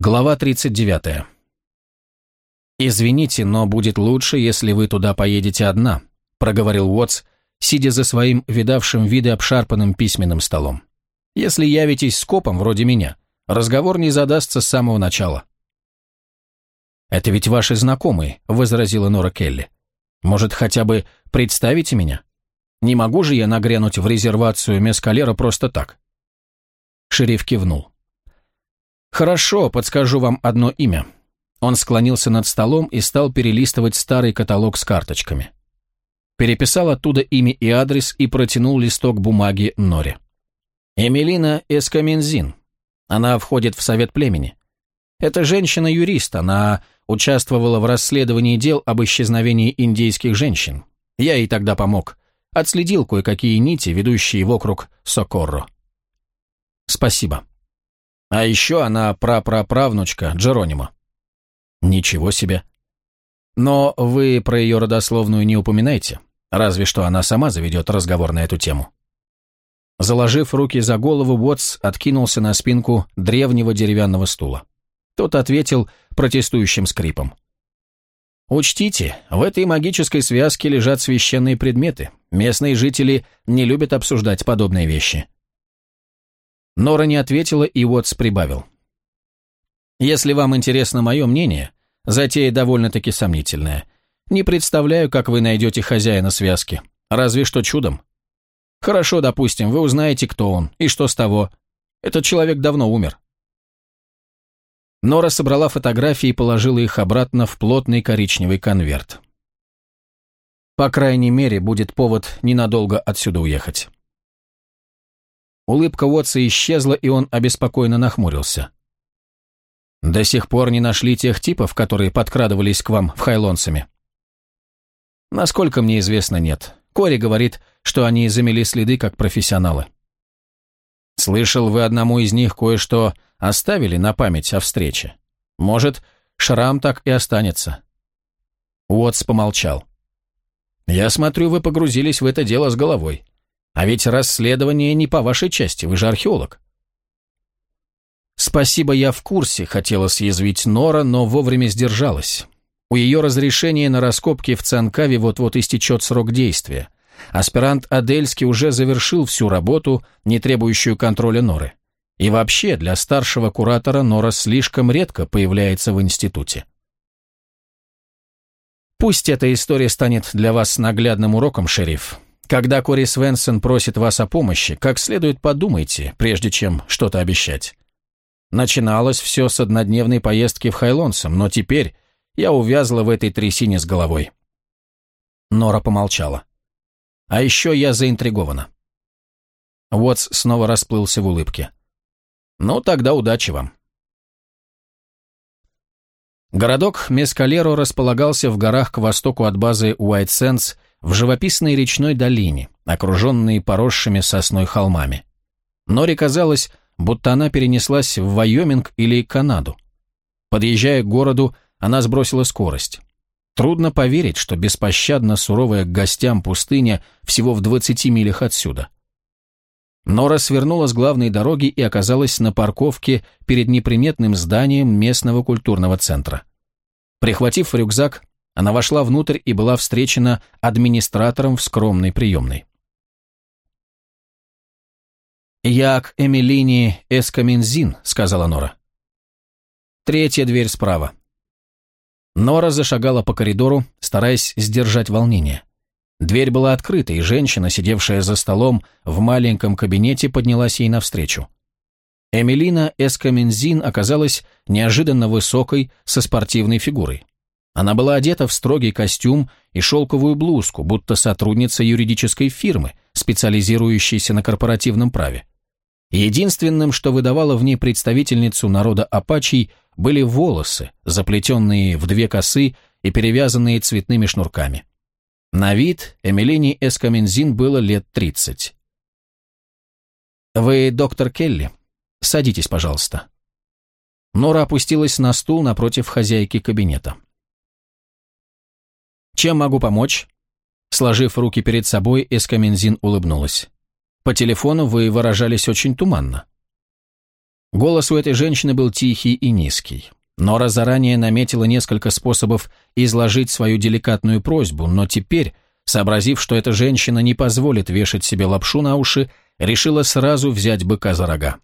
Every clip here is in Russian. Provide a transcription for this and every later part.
Глава 39. «Извините, но будет лучше, если вы туда поедете одна», проговорил Уотс, сидя за своим видавшим виды обшарпанным письменным столом. «Если явитесь с копом вроде меня, разговор не задастся с самого начала». «Это ведь ваши знакомые», — возразила Нора Келли. «Может, хотя бы представите меня? Не могу же я нагрянуть в резервацию Мескалера просто так?» Шериф кивнул. «Хорошо, подскажу вам одно имя». Он склонился над столом и стал перелистывать старый каталог с карточками. Переписал оттуда имя и адрес и протянул листок бумаги Норе. «Эмилина Эскамензин. Она входит в совет племени. Это женщина-юрист, она участвовала в расследовании дел об исчезновении индейских женщин. Я ей тогда помог. Отследил кое-какие нити, ведущие вокруг Сокорро. Спасибо. А еще она прапраправнучка Джеронима. Ничего себе. Но вы про ее родословную не упоминайте, разве что она сама заведет разговор на эту тему. Заложив руки за голову, Уотс откинулся на спинку древнего деревянного стула. Тот ответил протестующим скрипом. «Учтите, в этой магической связке лежат священные предметы. Местные жители не любят обсуждать подобные вещи. Нора не ответила, и Уотс прибавил. «Если вам интересно мое мнение, затея довольно-таки сомнительная. Не представляю, как вы найдете хозяина связки. Разве что чудом. Хорошо, допустим, вы узнаете, кто он, и что с того. Этот человек давно умер». Нора собрала фотографии и положила их обратно в плотный коричневый конверт. По крайней мере, будет повод ненадолго отсюда уехать. Улыбка Уотса исчезла, и он обеспокоенно нахмурился. «До сих пор не нашли тех типов, которые подкрадывались к вам в Хайлонсами?» «Насколько мне известно, нет. Кори говорит, что они замели следы как профессионалы». «Слышал, вы одному из них кое-что оставили на память о встрече. Может, шрам так и останется». Уотс помолчал. «Я смотрю, вы погрузились в это дело с головой. А ведь расследование не по вашей части, вы же археолог. Спасибо, я в курсе, хотела съязвить Нора, но вовремя сдержалась. У ее разрешения на раскопки в Цанкаве вот-вот истечет срок действия. Аспирант Адельский уже завершил всю работу, не требующую контроля Норы. И вообще, для старшего куратора Нора слишком редко появляется в институте. Пусть эта история станет для вас наглядным уроком, шериф. Когда Кори Свенсон просит вас о помощи, как следует подумайте, прежде чем что-то обещать. Начиналось все с однодневной поездки в Хайлонсом, но теперь я увязла в этой трясине с головой. Нора помолчала. А еще я заинтригована. Уотс снова расплылся в улыбке. Ну, тогда удачи вам. Городок Мескалеро располагался в горах к востоку от базы Уайт Сенс в живописной речной долине, окруженной поросшими сосной холмами. Норе казалось, будто она перенеслась в Вайоминг или Канаду. Подъезжая к городу, она сбросила скорость. Трудно поверить, что беспощадно суровая к гостям пустыня всего в 20 милях отсюда. Нора свернула с главной дороги и оказалась на парковке перед неприметным зданием местного культурного центра. Прихватив рюкзак, она вошла внутрь и была встречена администратором в скромной приемной. «Я к Эмилине Эскаминзин», — сказала Нора. «Третья дверь справа». Нора зашагала по коридору, стараясь сдержать волнение. Дверь была открыта, и женщина, сидевшая за столом в маленьком кабинете, поднялась ей навстречу. Эмилина Эскаминзин оказалась неожиданно высокой, со спортивной фигурой. Она была одета в строгий костюм и шелковую блузку, будто сотрудница юридической фирмы, специализирующейся на корпоративном праве. Единственным, что выдавало в ней представительницу народа апачей, были волосы, заплетенные в две косы и перевязанные цветными шнурками. На вид Эмилине Эскамензин было лет тридцать. «Вы доктор Келли? Садитесь, пожалуйста». Нора опустилась на стул напротив хозяйки кабинета. Чем могу помочь?» Сложив руки перед собой, Эскамензин улыбнулась. «По телефону вы выражались очень туманно». Голос у этой женщины был тихий и низкий. Нора заранее наметила несколько способов изложить свою деликатную просьбу, но теперь, сообразив, что эта женщина не позволит вешать себе лапшу на уши, решила сразу взять быка за рога.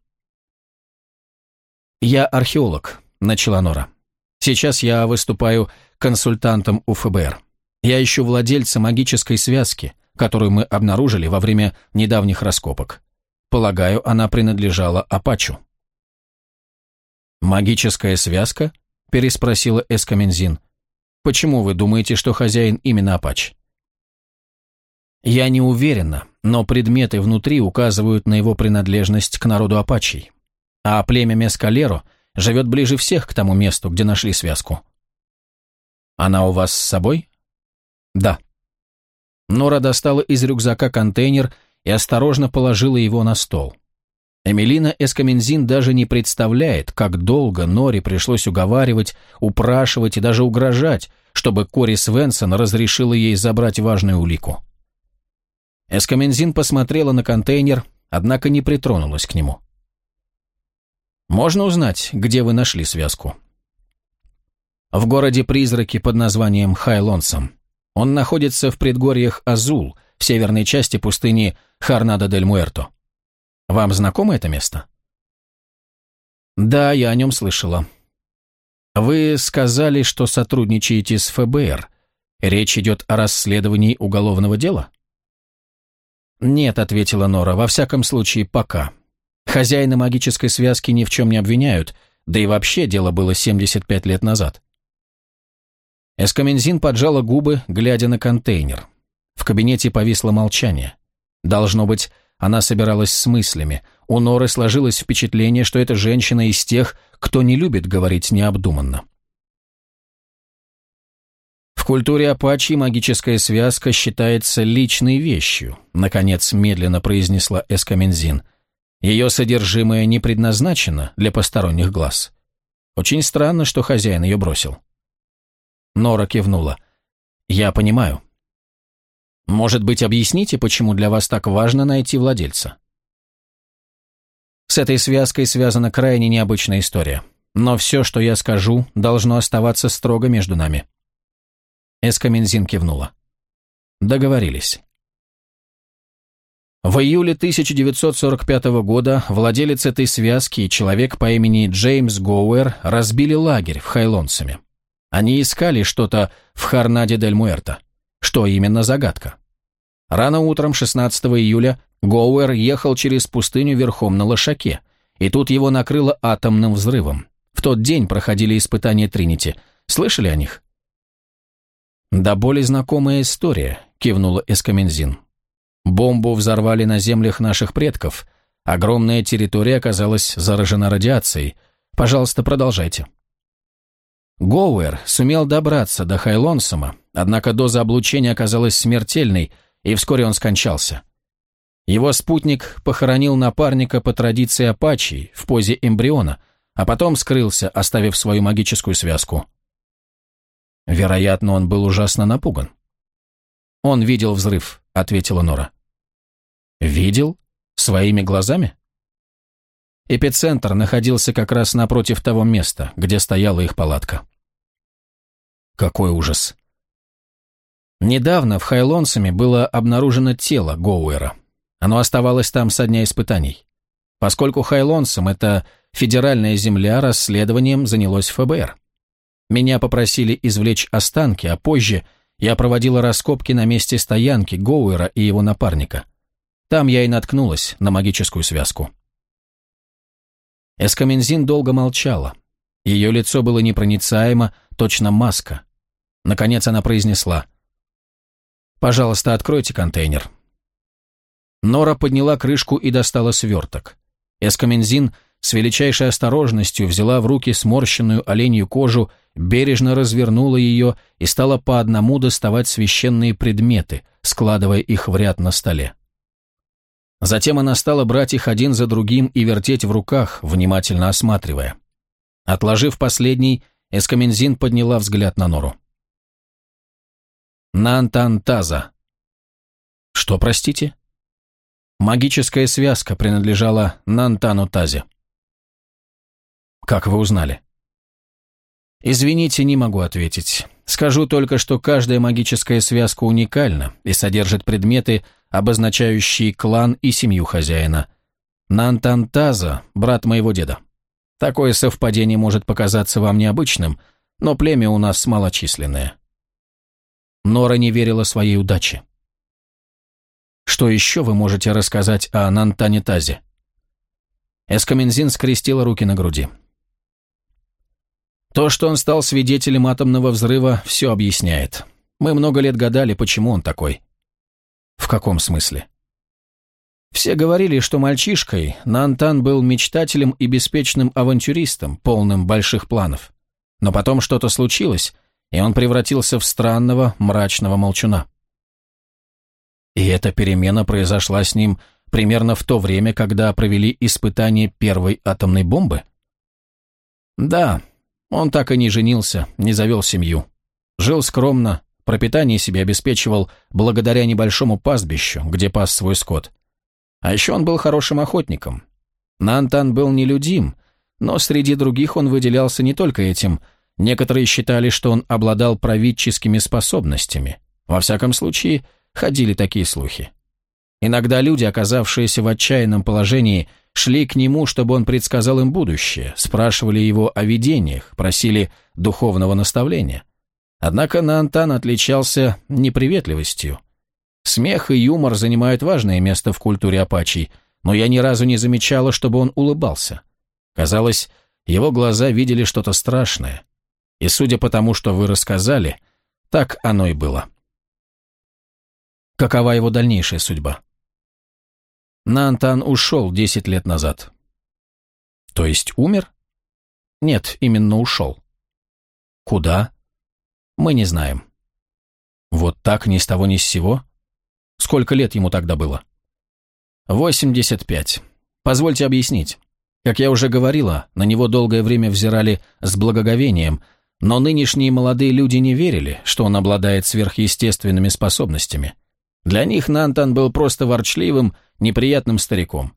«Я археолог», — начала Нора. «Сейчас я выступаю консультантом у ФБР. Я ищу владельца магической связки, которую мы обнаружили во время недавних раскопок. Полагаю, она принадлежала Апачу». «Магическая связка?» – переспросила Эскамензин. «Почему вы думаете, что хозяин именно Апач?» «Я не уверена, но предметы внутри указывают на его принадлежность к народу Апачей. А племя Мескалеро живет ближе всех к тому месту, где нашли связку». «Она у вас с собой?» «Да». Нора достала из рюкзака контейнер и осторожно положила его на стол. Эмилина Эскамензин даже не представляет, как долго Нори пришлось уговаривать, упрашивать и даже угрожать, чтобы Кори Свенсон разрешила ей забрать важную улику. Эскамензин посмотрела на контейнер, однако не притронулась к нему. «Можно узнать, где вы нашли связку?» «В городе-призраке под названием Хайлонсом. Он находится в предгорьях Азул, в северной части пустыни Харнадо-дель-Муэрто. Вам знакомо это место? Да, я о нем слышала. Вы сказали, что сотрудничаете с ФБР. Речь идет о расследовании уголовного дела? Нет, ответила Нора, во всяком случае, пока. Хозяина магической связки ни в чем не обвиняют, да и вообще дело было 75 лет назад. Эскамензин поджала губы, глядя на контейнер. В кабинете повисло молчание. Должно быть, она собиралась с мыслями. У Норы сложилось впечатление, что эта женщина из тех, кто не любит говорить необдуманно. В культуре апачи магическая связка считается личной вещью, наконец медленно произнесла Эскамензин. Ее содержимое не предназначено для посторонних глаз. Очень странно, что хозяин ее бросил. Нора кивнула. «Я понимаю. Может быть, объясните, почему для вас так важно найти владельца? С этой связкой связана крайне необычная история. Но все, что я скажу, должно оставаться строго между нами. Эскамензин кивнула. Договорились. В июле 1945 года владелец этой связки и человек по имени Джеймс Гоуэр разбили лагерь в Хайлонсами. Они искали что-то в Харнаде дель Муэрто. Что именно загадка? Рано утром 16 июля Гоуэр ехал через пустыню верхом на лошаке, и тут его накрыло атомным взрывом. В тот день проходили испытания Тринити. Слышали о них? «Да более знакомая история», — кивнула Эскамензин. «Бомбу взорвали на землях наших предков. Огромная территория оказалась заражена радиацией. Пожалуйста, продолжайте». Гоуэр сумел добраться до Хайлонсома, однако доза облучения оказалась смертельной, и вскоре он скончался. Его спутник похоронил напарника по традиции апачей в позе эмбриона, а потом скрылся, оставив свою магическую связку. Вероятно, он был ужасно напуган. «Он видел взрыв», — ответила Нора. «Видел? Своими глазами?» Эпицентр находился как раз напротив того места, где стояла их палатка. Какой ужас. Недавно в Хайлонсами было обнаружено тело Гоуэра. Оно оставалось там со дня испытаний. Поскольку Хайлонсом – это федеральная земля, расследованием занялось ФБР. Меня попросили извлечь останки, а позже я проводила раскопки на месте стоянки Гоуэра и его напарника. Там я и наткнулась на магическую связку. Эскамензин долго молчала. Ее лицо было непроницаемо, точно маска. Наконец она произнесла. «Пожалуйста, откройте контейнер». Нора подняла крышку и достала сверток. Эскамензин с величайшей осторожностью взяла в руки сморщенную оленью кожу, бережно развернула ее и стала по одному доставать священные предметы, складывая их в ряд на столе. Затем она стала брать их один за другим и вертеть в руках, внимательно осматривая. Отложив последний, Эскамензин подняла взгляд на Нору. Нантантаза. Что, простите? Магическая связка принадлежала Нантану Тазе. Как вы узнали? Извините, не могу ответить. Скажу только, что каждая магическая связка уникальна и содержит предметы, обозначающие клан и семью хозяина. Нантантаза – брат моего деда. Такое совпадение может показаться вам необычным, но племя у нас малочисленное. Нора не верила своей удаче. Что еще вы можете рассказать о Нантанитазе? Эскамензин скрестила руки на груди. То, что он стал свидетелем атомного взрыва, все объясняет. Мы много лет гадали, почему он такой. В каком смысле? Все говорили, что мальчишкой Нантан был мечтателем и беспечным авантюристом, полным больших планов. Но потом что-то случилось, и он превратился в странного, мрачного молчуна. И эта перемена произошла с ним примерно в то время, когда провели испытание первой атомной бомбы? Да, он так и не женился, не завел семью. Жил скромно, пропитание себе обеспечивал благодаря небольшому пастбищу, где пас свой скот. А еще он был хорошим охотником. Нантан был нелюдим, но среди других он выделялся не только этим. Некоторые считали, что он обладал правительскими способностями. Во всяком случае, ходили такие слухи. Иногда люди, оказавшиеся в отчаянном положении, шли к нему, чтобы он предсказал им будущее, спрашивали его о видениях, просили духовного наставления. Однако Нантан отличался неприветливостью. Смех и юмор занимают важное место в культуре апачей, но я ни разу не замечала, чтобы он улыбался. Казалось, его глаза видели что-то страшное. И судя по тому, что вы рассказали, так оно и было. Какова его дальнейшая судьба? Нантан ушел десять лет назад. То есть умер? Нет, именно ушел. Куда? Мы не знаем. Вот так ни с того ни с сего? Сколько лет ему тогда было? 85. Позвольте объяснить. Как я уже говорила, на него долгое время взирали с благоговением, но нынешние молодые люди не верили, что он обладает сверхъестественными способностями. Для них Нантан был просто ворчливым, неприятным стариком.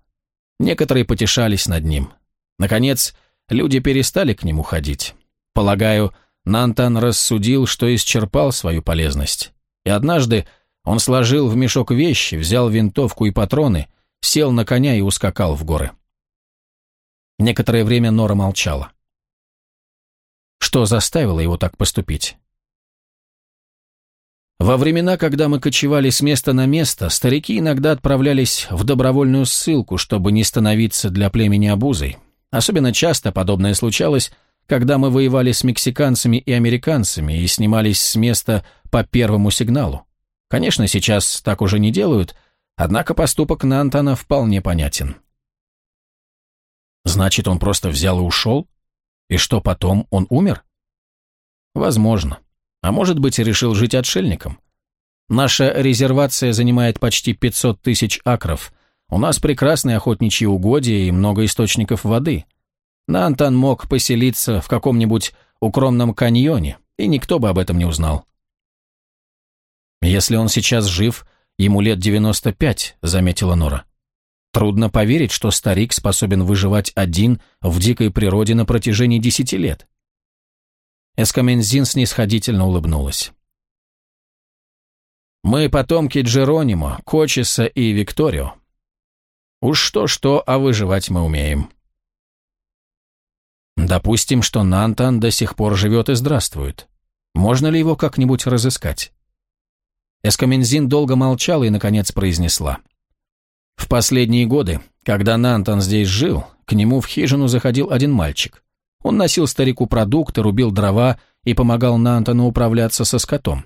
Некоторые потешались над ним. Наконец, люди перестали к нему ходить. Полагаю, Нантан рассудил, что исчерпал свою полезность. И однажды он сложил в мешок вещи, взял винтовку и патроны, сел на коня и ускакал в горы. Некоторое время Нора молчала. Что заставило его так поступить? Во времена, когда мы кочевали с места на место, старики иногда отправлялись в добровольную ссылку, чтобы не становиться для племени обузой. Особенно часто подобное случалось, когда мы воевали с мексиканцами и американцами и снимались с места по первому сигналу. Конечно, сейчас так уже не делают, однако поступок Нантана вполне понятен. Значит, он просто взял и ушел? И что потом, он умер? Возможно. А может быть, решил жить отшельником. Наша резервация занимает почти 500 тысяч акров. У нас прекрасные охотничьи угодья и много источников воды. Нантан мог поселиться в каком-нибудь укромном каньоне, и никто бы об этом не узнал. «Если он сейчас жив, ему лет 95», — заметила Нора. «Трудно поверить, что старик способен выживать один в дикой природе на протяжении десяти лет». Эскамензин снисходительно улыбнулась. «Мы потомки Джеронимо, Кочеса и Викторио. Уж что-что, а выживать мы умеем». «Допустим, что Нантан до сих пор живет и здравствует. Можно ли его как-нибудь разыскать?» Эскамензин долго молчала и, наконец, произнесла. «В последние годы, когда Нантан здесь жил, к нему в хижину заходил один мальчик. Он носил старику продукты, рубил дрова и помогал Нантону управляться со скотом.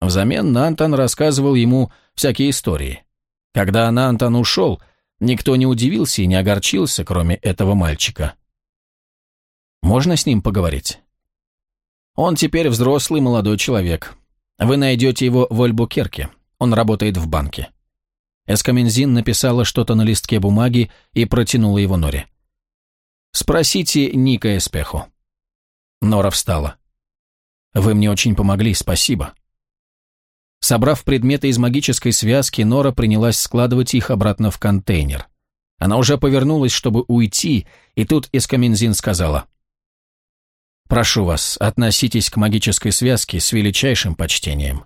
Взамен Нантон рассказывал ему всякие истории. Когда Нантон ушел, никто не удивился и не огорчился, кроме этого мальчика. Можно с ним поговорить? Он теперь взрослый молодой человек. Вы найдете его в Альбукерке. Он работает в банке. Эскамензин написала что-то на листке бумаги и протянула его Норе. Спросите Ника Эспеху». Нора встала. «Вы мне очень помогли, спасибо». Собрав предметы из магической связки, Нора принялась складывать их обратно в контейнер. Она уже повернулась, чтобы уйти, и тут Эскамензин сказала, Прошу вас, относитесь к магической связке с величайшим почтением.